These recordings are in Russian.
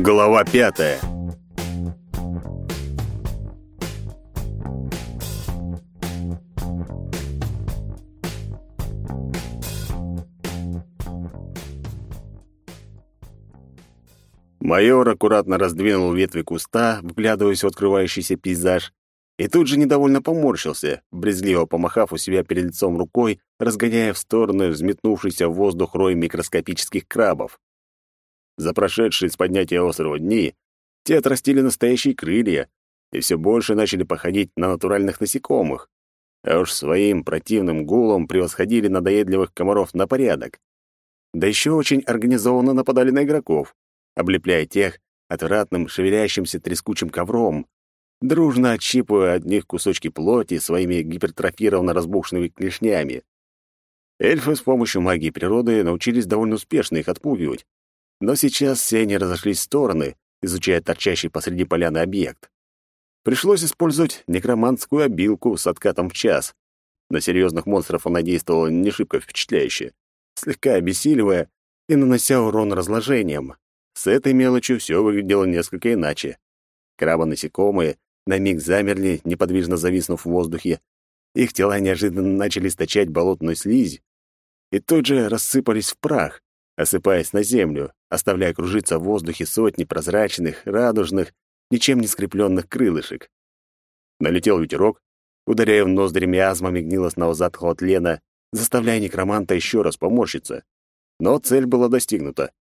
Глава пятая. Майор аккуратно раздвинул ветви куста, вглядываясь в открывающийся пейзаж, и тут же недовольно поморщился, брезгливо помахав у себя перед лицом рукой, разгоняя в стороны взметнувшийся в воздух рой микроскопических крабов. За прошедшие с поднятия острова дни те отрастили настоящие крылья и все больше начали походить на натуральных насекомых, а уж своим противным гулом превосходили надоедливых комаров на порядок. Да еще очень организованно нападали на игроков, облепляя тех отвратным шевелящимся трескучим ковром, дружно отщипывая от них кусочки плоти своими гипертрофированно разбухшими клешнями. Эльфы с помощью магии природы научились довольно успешно их отпугивать, но сейчас все они разошлись в стороны, изучая торчащий посреди поляны объект. Пришлось использовать некромантскую обилку с откатом в час. На серьезных монстров она действовала не шибко впечатляюще, слегка обессиливая и нанося урон разложением. С этой мелочью все выглядело несколько иначе. Крабы-насекомые на миг замерли, неподвижно зависнув в воздухе. Их тела неожиданно начали источать болотную слизь и тут же рассыпались в прах, осыпаясь на землю, оставляя кружиться в воздухе сотни прозрачных, радужных, ничем не скрепленных крылышек. Налетел ветерок, ударяя в ноздри миазмами гнилостного затхлого тлена, заставляя некроманта еще раз поморщиться. Но цель была достигнута.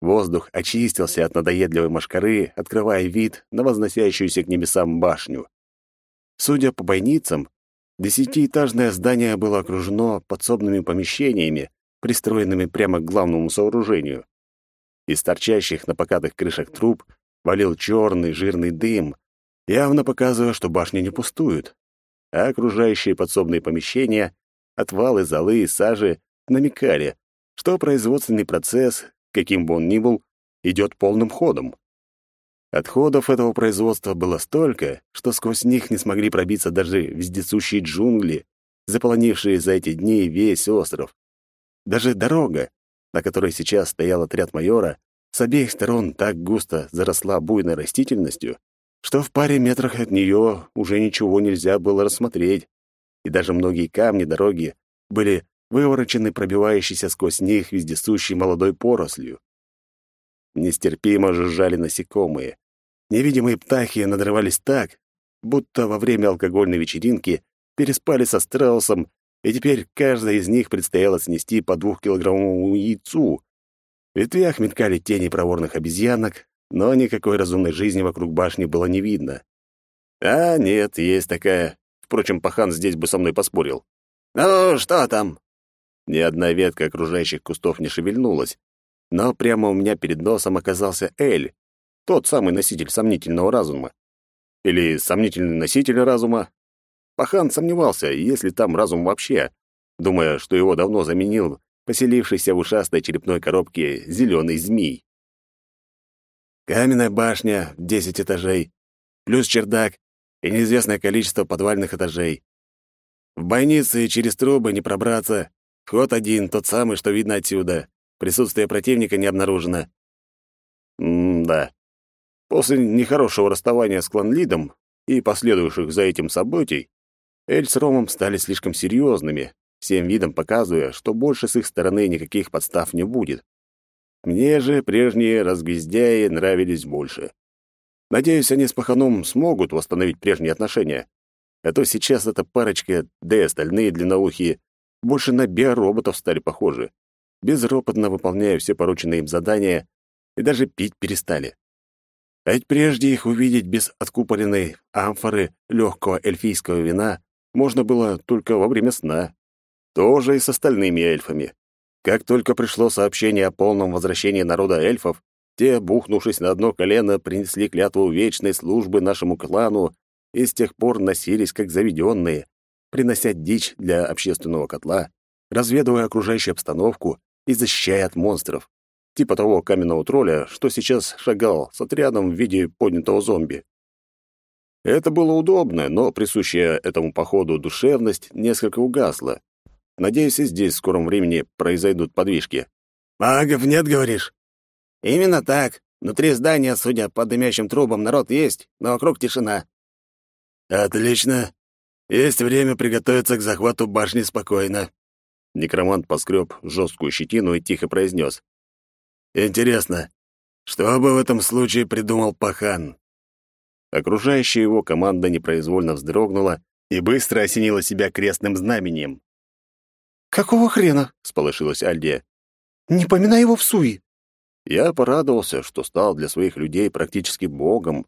Воздух очистился от надоедливой мошкары, открывая вид на возносящуюся к небесам башню. Судя по бойницам, десятиэтажное здание было окружено подсобными помещениями, пристроенными прямо к главному сооружению. Из торчащих на покатых крышах труб валил черный жирный дым, явно показывая, что башни не пустуют, а окружающие подсобные помещения, отвалы золы и сажи намекали, что производственный процесс, каким бы он ни был, идет полным ходом. Отходов этого производства было столько, что сквозь них не смогли пробиться даже вездесущие джунгли, заполонившие за эти дни весь остров. Даже дорога, на которой сейчас стоял отряд майора, с обеих сторон так густо заросла буйной растительностью, что в паре метрах от нее уже ничего нельзя было рассмотреть, и даже многие камни дороги были выворочены пробивающейся сквозь них вездесущей молодой порослью. Нестерпимо жужжали насекомые. Невидимые птахи надрывались так, будто во время алкогольной вечеринки переспали со страусом и теперь каждой из них предстояло снести по двухкилограммовому яйцу. Ветвях мелькали тени проворных обезьянок, но никакой разумной жизни вокруг башни было не видно. А, нет, есть такая. Впрочем, пахан здесь бы со мной поспорил. «Ну, что там?» Ни одна ветка окружающих кустов не шевельнулась, но прямо у меня перед носом оказался Эль, тот самый носитель сомнительного разума. Или сомнительный носитель разума, Пахан сомневался, есть ли там разум вообще, думая, что его давно заменил поселившийся в ушастой черепной коробке зеленый змей. Каменная башня, десять этажей, плюс чердак и неизвестное количество подвальных этажей. В бойнице через трубы не пробраться. Ход один, тот самый, что видно отсюда. Присутствие противника не обнаружено. М-да. После нехорошего расставания с кланлидом и последующих за этим событий, Эль с Ромом стали слишком серьезными, всем видом показывая, что больше с их стороны никаких подстав не будет. Мне же прежние разгвездяи нравились больше. Надеюсь, они с Паханом смогут восстановить прежние отношения. А то сейчас эта парочка, да и остальные длинноухие, больше на биороботов стали похожи. Безропотно выполняя все порученные им задания и даже пить перестали. А ведь прежде их увидеть без откупоренной амфоры легкого эльфийского вина можно было только во время сна. Тоже и с остальными эльфами. Как только пришло сообщение о полном возвращении народа эльфов, те, бухнувшись на одно колено, принесли клятву вечной службы нашему клану и с тех пор носились как заведенные, принося дичь для общественного котла, разведывая окружающую обстановку и защищая от монстров, типа того каменного тролля, что сейчас шагал с отрядом в виде поднятого зомби. Это было удобно, но присущая этому походу душевность несколько угасла. Надеюсь, и здесь в скором времени произойдут подвижки. «Магов нет, говоришь?» «Именно так. Внутри здания, судя по дымящим трубам, народ есть, но вокруг тишина». «Отлично. Есть время приготовиться к захвату башни спокойно». Некромант поскреб жесткую щетину и тихо произнес. «Интересно, что бы в этом случае придумал Пахан?» Окружающая его команда непроизвольно вздрогнула и быстро осенила себя крестным знамением. «Какого хрена?» — сполошилась Альдия. «Не поминай его в суе!» Я порадовался, что стал для своих людей практически богом,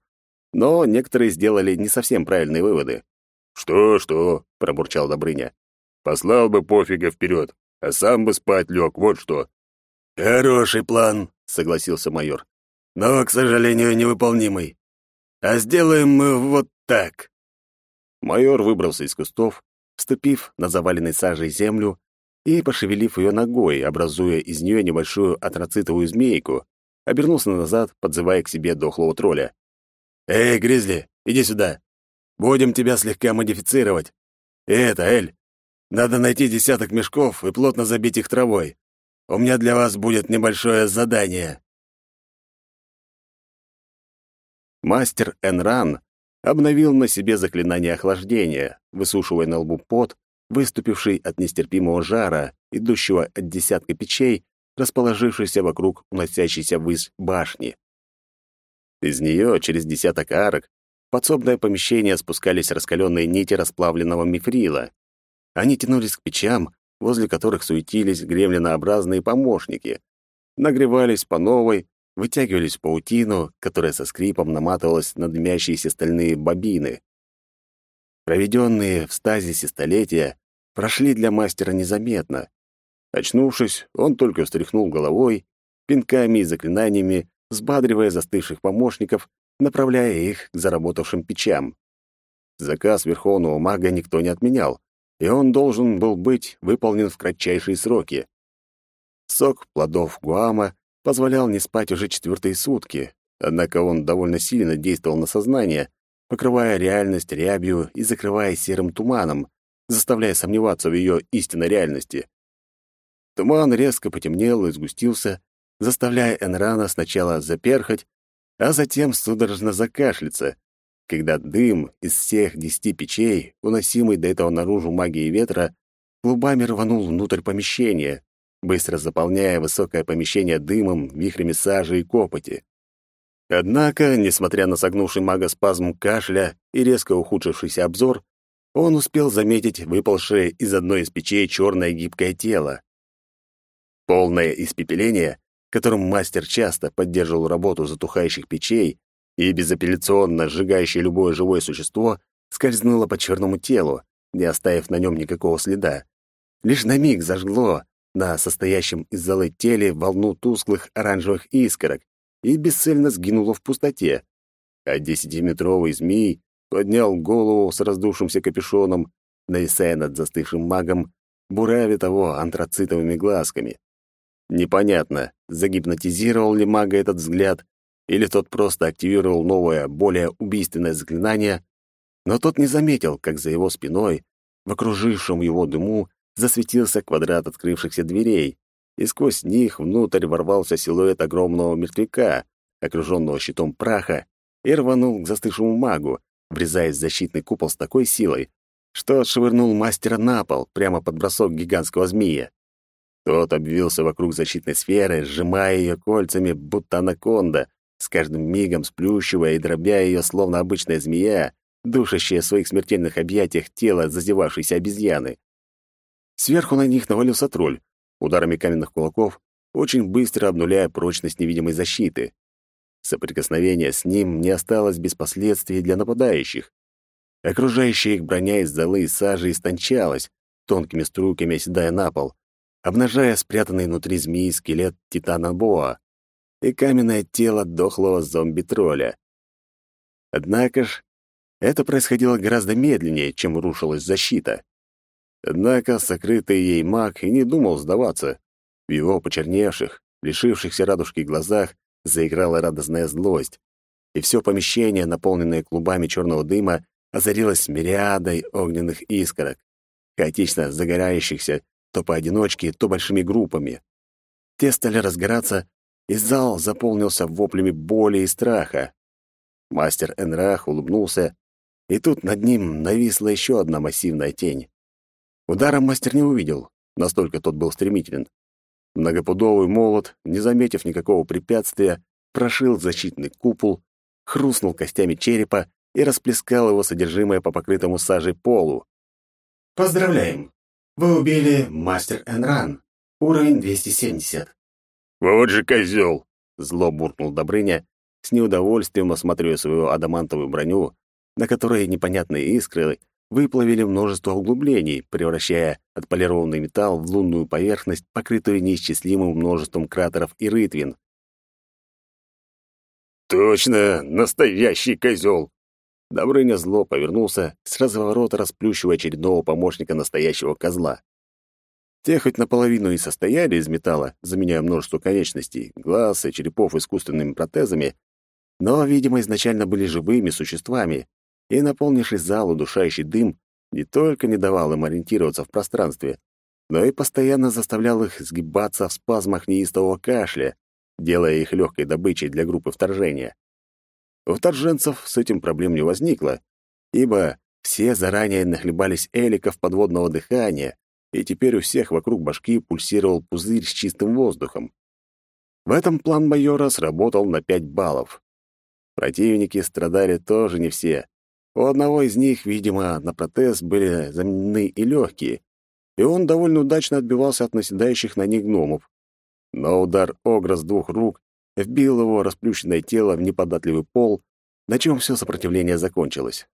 но некоторые сделали не совсем правильные выводы. «Что-что?» — пробурчал Добрыня. «Послал бы пофига вперед, а сам бы спать лег, вот что». «Хороший план», — согласился майор. «Но, к сожалению, невыполнимый. А сделаем мы вот так». Майор выбрался из кустов, вступив на заваленной сажей землю и, пошевелив ее ногой, образуя из нее небольшую атроцитовую змейку, обернулся назад, подзывая к себе дохлого тролля. «Эй, Гризли, иди сюда. Будем тебя слегка модифицировать. И это, Эль, надо найти десяток мешков и плотно забить их травой. У меня для вас будет небольшое задание». Мастер Энран обновил на себе заклинание охлаждения, высушивая на лбу пот, выступивший от нестерпимого жара, идущего от десятка печей, расположившихся вокруг уносящейся ввысь башни. Из нее через десяток арок в подсобное помещение спускались раскаленные нити расплавленного мифрила. Они тянулись к печам, возле которых суетились гремлинообразные помощники, нагревались по новой, вытягивались в паутину, которая со скрипом наматывалась на дымящиеся стальные бобины. Проведенные в стазисе столетия прошли для мастера незаметно. Очнувшись, он только встряхнул головой, пинками и заклинаниями, взбадривая застывших помощников, направляя их к заработавшим печам. Заказ верховного мага никто не отменял, и он должен был быть выполнен в кратчайшие сроки. Сок плодов гуама позволял не спать уже четвертые сутки, однако он довольно сильно действовал на сознание, покрывая реальность рябью и закрывая серым туманом, заставляя сомневаться в ее истинной реальности. Туман резко потемнел и сгустился, заставляя Энрана сначала заперхать, а затем судорожно закашляться, когда дым из всех десяти печей, уносимый до этого наружу магией ветра, клубами рванул внутрь помещения, быстро заполняя высокое помещение дымом, вихрями сажи и копоти. Однако, несмотря на согнувший мага спазм кашля и резко ухудшившийся обзор, он успел заметить выпалшее из одной из печей черное гибкое тело. Полное испепеление, которым мастер часто поддерживал работу затухающих печей и безапелляционно сжигающее любое живое существо, скользнуло по черному телу, не оставив на нем никакого следа. Лишь на миг зажгло, на состоящем из золы теле волну тусклых оранжевых искорок и бесцельно сгинуло в пустоте. А десятиметровый змей поднял голову с раздувшимся капюшоном, нависая над застывшим магом, буравя того антрацитовыми глазками. Непонятно, загипнотизировал ли мага этот взгляд, или тот просто активировал новое, более убийственное заклинание, но тот не заметил, как за его спиной, в окружившем его дыму, засветился квадрат открывшихся дверей, и сквозь них внутрь ворвался силуэт огромного мертвяка, окруженного щитом праха, и рванул к застывшему магу, врезаясь в защитный купол с такой силой, что отшвырнул мастера на пол, прямо под бросок гигантского змея. Тот обвился вокруг защитной сферы, сжимая ее кольцами, будто анаконда, с каждым мигом сплющивая и дробя ее, словно обычная змея, душащая в своих смертельных объятиях тело зазевавшейся обезьяны. Сверху на них навалился тролль, ударами каменных кулаков, очень быстро обнуляя прочность невидимой защиты. Соприкосновение с ним не осталось без последствий для нападающих. Окружающая их броня из золы и сажи истончалась, тонкими струйками оседая на пол, обнажая спрятанный внутри змеи скелет титана Боа и каменное тело дохлого зомби-тролля. Однако ж, это происходило гораздо медленнее, чем рушилась защита. Однако сокрытый ей маг и не думал сдаваться. В его почерневших, лишившихся радужки глазах заиграла радостная злость, и все помещение, наполненное клубами черного дыма, озарилось мириадой огненных искорок, хаотично загорающихся то поодиночке, то большими группами. Те стали разгораться и зал заполнился воплями боли и страха. Мастер Энрах улыбнулся, и тут над ним нависла еще одна массивная тень. Удара мастер не увидел, настолько тот был стремителен. Многопудовый молот, не заметив никакого препятствия, прошил защитный купол, хрустнул костями черепа и расплескал его содержимое по покрытому сажей полу. «Поздравляем! Вы убили мастер Энран. Уровень 270». «Вот же козел!» — зло буркнул Добрыня, с неудовольствием осматривая свою адамантовую броню, на которой непонятные искры выплавили множество углублений, превращая отполированный металл в лунную поверхность, покрытую неисчислимым множеством кратеров и рытвин. «Точно, настоящий козел!» Добрыня зло повернулся, с разворота расплющивая очередного помощника настоящего козла. Те хоть наполовину и состояли из металла, заменяя множество конечностей, глаз и черепов искусственными протезами, но, видимо, изначально были живыми существами, и наполнивший зал удушающий дым не только не давал им ориентироваться в пространстве, но и постоянно заставлял их сгибаться в спазмах неистового кашля, делая их легкой добычей для группы вторжения. У вторженцев с этим проблем не возникло, ибо все заранее нахлебались эликов подводного дыхания, и теперь у всех вокруг башки пульсировал пузырь с чистым воздухом. В этом план майора сработал на пять баллов. Противники страдали тоже не все. У одного из них, видимо, на протез были заменены и легкие, и он довольно удачно отбивался от наседающих на них гномов. Но удар огра с двух рук вбил его расплющенное тело в неподатливый пол, на чем все сопротивление закончилось.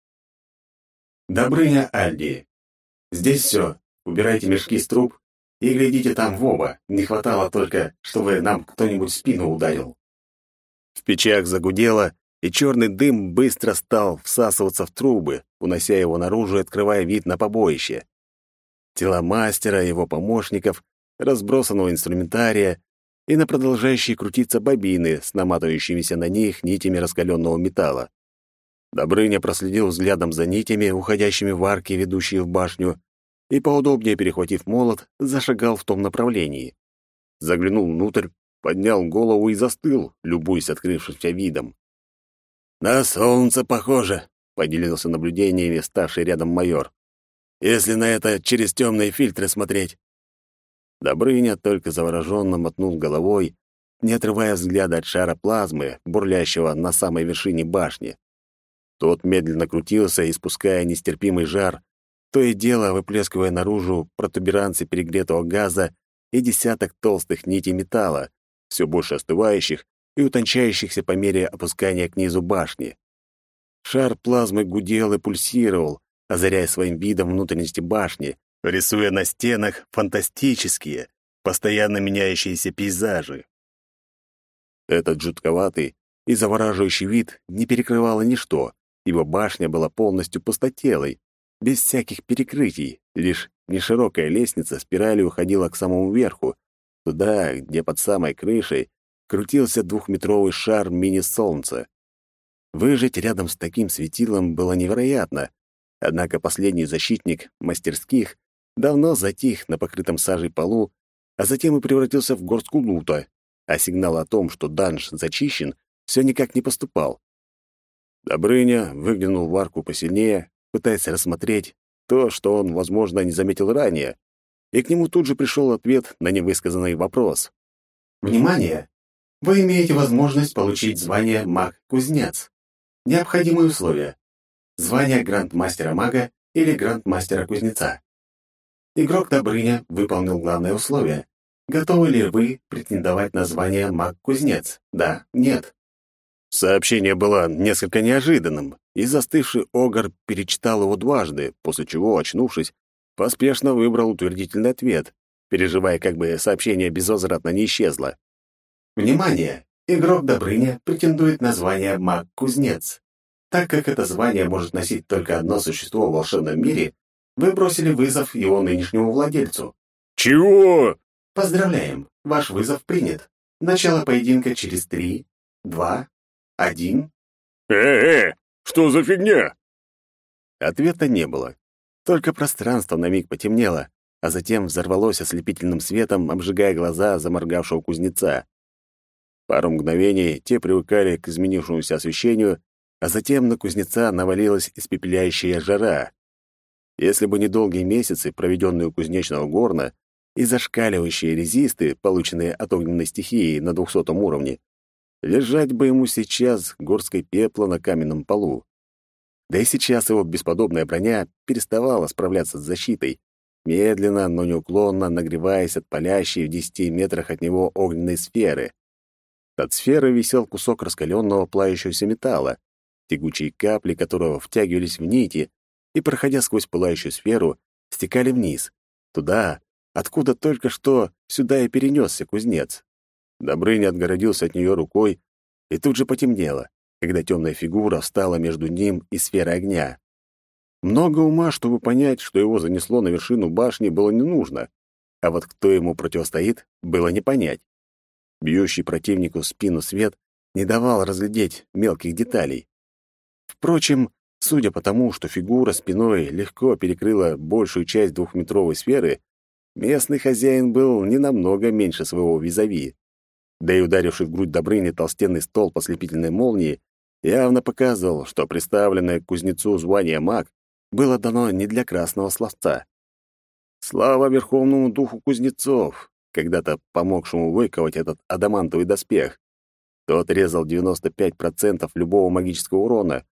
«Добрыня Альди. Здесь все. Убирайте мешки с труб и глядите там в оба. Не хватало только, чтобы нам кто-нибудь в спину ударил». В печах загудело, и черный дым быстро стал всасываться в трубы, унося его наружу и открывая вид на побоище. Тела мастера и его помощников, разбросанного инструментария и на продолжающие крутиться бобины с наматывающимися на них нитями раскаленного металла. Добрыня проследил взглядом за нитями, уходящими в арки, ведущие в башню, и, поудобнее перехватив молот, зашагал в том направлении. Заглянул внутрь, поднял голову и застыл, любуясь открывшимся видом. «На солнце похоже», — поделился наблюдениями ставший рядом майор. «Если на это через темные фильтры смотреть». Добрыня только завороженно мотнул головой, не отрывая взгляда от шара плазмы, бурлящего на самой вершине башни. Тот медленно крутился, испуская нестерпимый жар, то и дело выплескивая наружу протуберанцы перегретого газа и десяток толстых нитей металла, все больше остывающих и утончающихся по мере опускания к низу башни. Шар плазмы гудел и пульсировал, озаряя своим видом внутренности башни, рисуя на стенах фантастические, постоянно меняющиеся пейзажи. Этот жутковатый и завораживающий вид не перекрывало ничто, ибо башня была полностью пустотелой, без всяких перекрытий, лишь неширокая лестница спиралью уходила к самому верху, туда, где под самой крышей крутился двухметровый шар мини-солнца. Выжить рядом с таким светилом было невероятно, однако последний защитник мастерских давно затих на покрытом сажей полу, а затем и превратился в горстку лута, а сигнал о том, что данж зачищен, все никак не поступал. Добрыня выглянул в арку посильнее, пытаясь рассмотреть то, что он, возможно, не заметил ранее, и к нему тут же пришел ответ на невысказанный вопрос. «Внимание! Вы имеете возможность получить звание маг-кузнец. Необходимые условия. Звание грандмастера-мага или грандмастера-кузнеца. Игрок Добрыня выполнил главное условие. Готовы ли вы претендовать на звание маг-кузнец? Да, нет. Сообщение было несколько неожиданным, и застывший Огар перечитал его дважды, после чего, очнувшись, поспешно выбрал утвердительный ответ, переживая, как бы сообщение безвозвратно не исчезло. Внимание! Игрок Добрыня претендует на звание маг-кузнец. Так как это звание может носить только одно существо в волшебном мире, вы бросили вызов его нынешнему владельцу. «Чего?» Поздравляем, ваш вызов принят. Начало поединка через три, два, один. «Э-э, что за фигня?» Ответа не было. Только пространство на миг потемнело, а затем взорвалось ослепительным светом, обжигая глаза заморгавшего кузнеца. Пару мгновений те привыкали к изменившемуся освещению, а затем на кузнеца навалилась испепеляющая жара. Если бы не долгие месяцы, проведенные у кузнечного горна, и зашкаливающие резисты, полученные от огненной стихии на двухсотом уровне, лежать бы ему сейчас горской пепла на каменном полу. Да и сейчас его бесподобная броня переставала справляться с защитой, медленно, но неуклонно нагреваясь от палящей в десяти метрах от него огненной сферы. От сферы висел кусок раскаленного плающегося металла, тягучие капли которого втягивались в нити и, проходя сквозь пылающую сферу, стекали вниз, туда, откуда только что сюда и перенесся кузнец. Добрыня отгородился от нее рукой, и тут же потемнело, когда темная фигура встала между ним и сферой огня. Много ума, чтобы понять, что его занесло на вершину башни, было не нужно, а вот кто ему противостоит, было не понять. Бьющий противнику спину свет не давал разглядеть мелких деталей. Впрочем, судя по тому, что фигура спиной легко перекрыла большую часть двухметровой сферы, местный хозяин был не намного меньше своего визави. Да и ударивший в грудь Добрыни толстенный стол послепительной молнии явно показывал, что представленное кузнецу звание маг было дано не для красного словца. Слава верховному духу кузнецов, когда-то помогшему выковать этот адамантовый доспех. Тот резал 95% любого магического урона,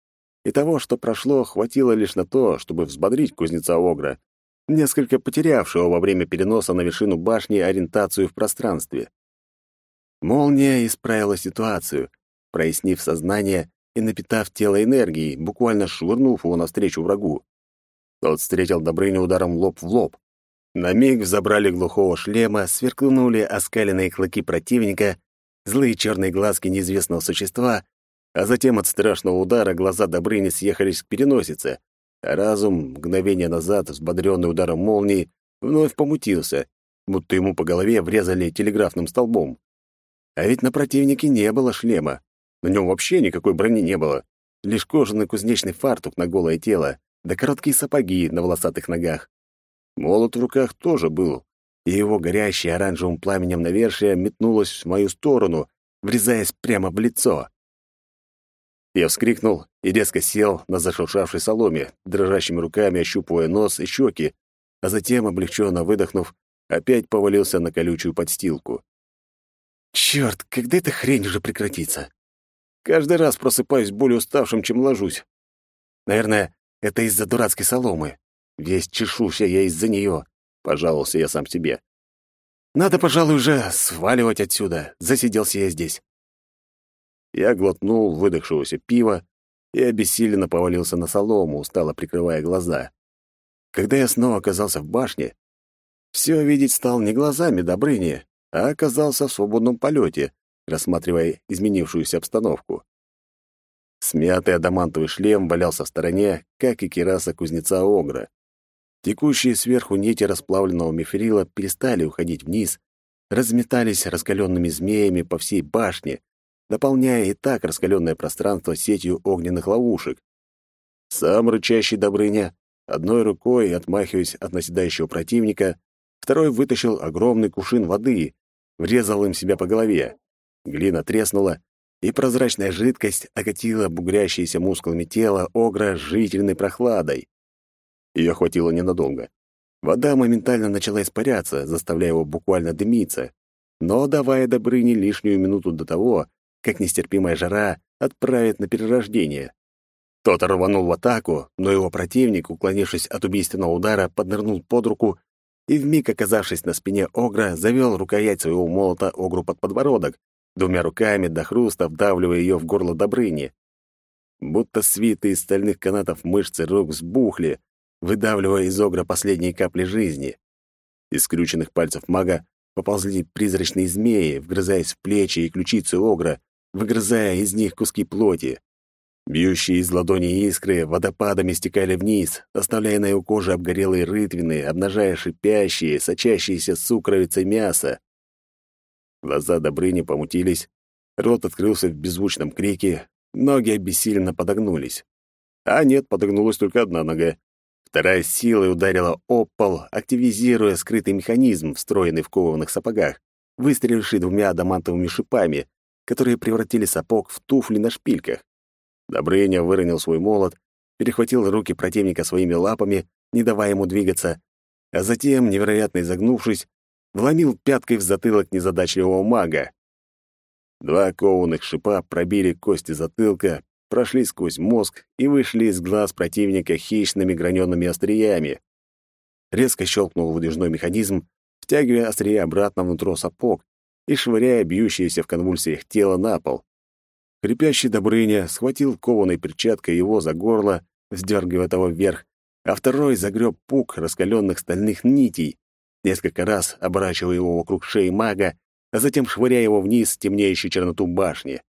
и того, что прошло, хватило лишь на то, чтобы взбодрить кузнеца Огра, несколько потерявшего во время переноса на вершину башни ориентацию в пространстве. Молния исправила ситуацию, прояснив сознание и напитав тело энергией, буквально швырнув его навстречу врагу. Тот встретил Добрыню ударом лоб в лоб. На миг взобрали глухого шлема, сверкнули оскаленные клыки противника, злые черные глазки неизвестного существа, а затем от страшного удара глаза Добрыни съехались к переносице, а разум, мгновение назад, взбодрённый ударом молнии, вновь помутился, будто ему по голове врезали телеграфным столбом. А ведь на противнике не было шлема. На нем вообще никакой брони не было. Лишь кожаный кузнечный фартук на голое тело, да короткие сапоги на волосатых ногах. Молот в руках тоже был, и его горящее оранжевым пламенем навершие метнулось в мою сторону, врезаясь прямо в лицо. Я вскрикнул и резко сел на зашуршавшей соломе, дрожащими руками ощупывая нос и щеки, а затем, облегченно выдохнув, опять повалился на колючую подстилку. Черт, когда эта хрень уже прекратится? Каждый раз просыпаюсь более уставшим, чем ложусь. Наверное, это из-за дурацкой соломы. Весь чешуся я из-за нее, пожаловался я сам себе. Надо, пожалуй, уже сваливать отсюда. Засиделся я здесь. Я глотнул выдохшегося пива и обессиленно повалился на солому, устало прикрывая глаза. Когда я снова оказался в башне, все видеть стал не глазами Добрыни, а оказался в свободном полете, рассматривая изменившуюся обстановку. Смятый адамантовый шлем валялся в стороне, как и кераса кузнеца Огра. Текущие сверху нити расплавленного мифрила перестали уходить вниз, разметались раскаленными змеями по всей башне, наполняя и так раскаленное пространство сетью огненных ловушек. Сам рычащий Добрыня, одной рукой, отмахиваясь от наседающего противника, второй вытащил огромный кувшин воды, врезал им себя по голове. Глина треснула, и прозрачная жидкость окатила бугрящиеся мускулами тело огра жительной прохладой. Ее хватило ненадолго. Вода моментально начала испаряться, заставляя его буквально дымиться, но давая Добрыне лишнюю минуту до того, как нестерпимая жара отправит на перерождение. Тот рванул в атаку, но его противник, уклонившись от убийственного удара, поднырнул под руку и, вмиг оказавшись на спине Огра, завел рукоять своего молота Огру под подбородок, двумя руками до хруста вдавливая ее в горло Добрыни. Будто свиты из стальных канатов мышцы рук взбухли, выдавливая из огра последние капли жизни. Из скрюченных пальцев мага поползли призрачные змеи, вгрызаясь в плечи и ключицы огра, выгрызая из них куски плоти. Бьющие из ладони искры водопадами стекали вниз, оставляя на его коже обгорелые рытвины, обнажая шипящие, сочащиеся сукровицей мясо. Глаза Добрыни помутились, рот открылся в беззвучном крике, ноги обессиленно подогнулись. А нет, подогнулась только одна нога. Вторая силой ударила об пол, активизируя скрытый механизм, встроенный в кованых сапогах, выстреливший двумя адамантовыми шипами, которые превратили сапог в туфли на шпильках. Добрыня выронил свой молот, перехватил руки противника своими лапами, не давая ему двигаться, а затем, невероятно изогнувшись, вломил пяткой в затылок незадачливого мага. Два кованых шипа пробили кости затылка, прошли сквозь мозг и вышли из глаз противника хищными гранеными остриями. Резко щелкнул выдвижной механизм, втягивая острие обратно внутрь сапог и швыряя бьющееся в конвульсиях тело на пол. Крепящий Добрыня схватил кованой перчаткой его за горло, вздергивая того вверх, а второй загреб пук раскаленных стальных нитей, несколько раз оборачивая его вокруг шеи мага, а затем швыряя его вниз в темнеющую черноту башни.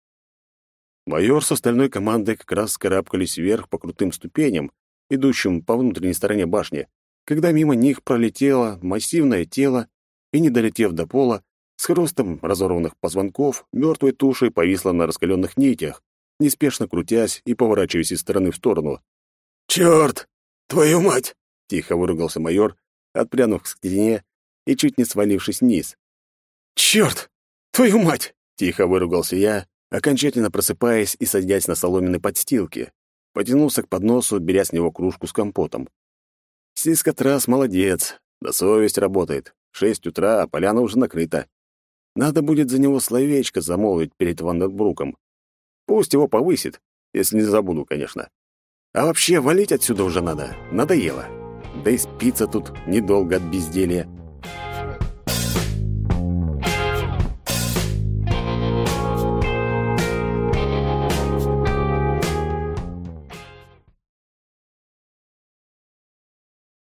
Майор с остальной командой как раз скарабкались вверх по крутым ступеням, идущим по внутренней стороне башни, когда мимо них пролетело массивное тело и, не долетев до пола, с хрустом разорванных позвонков мертвой тушей повисла на раскаленных нитях, неспешно крутясь и поворачиваясь из стороны в сторону. «Чёрт! Твою мать!» — тихо выругался майор, отпрянув к стене и чуть не свалившись вниз. «Чёрт! Твою мать!» — тихо выругался я, окончательно просыпаясь и садясь на соломенной подстилке. Потянулся к подносу, беря с него кружку с компотом. Сискотрас молодец, да совесть работает. Шесть утра, а поляна уже накрыта. Надо будет за него словечко замолвить перед Вандербруком. Пусть его повысит, если не забуду, конечно. А вообще, валить отсюда уже надо. Надоело. Да и спится тут недолго от безделья.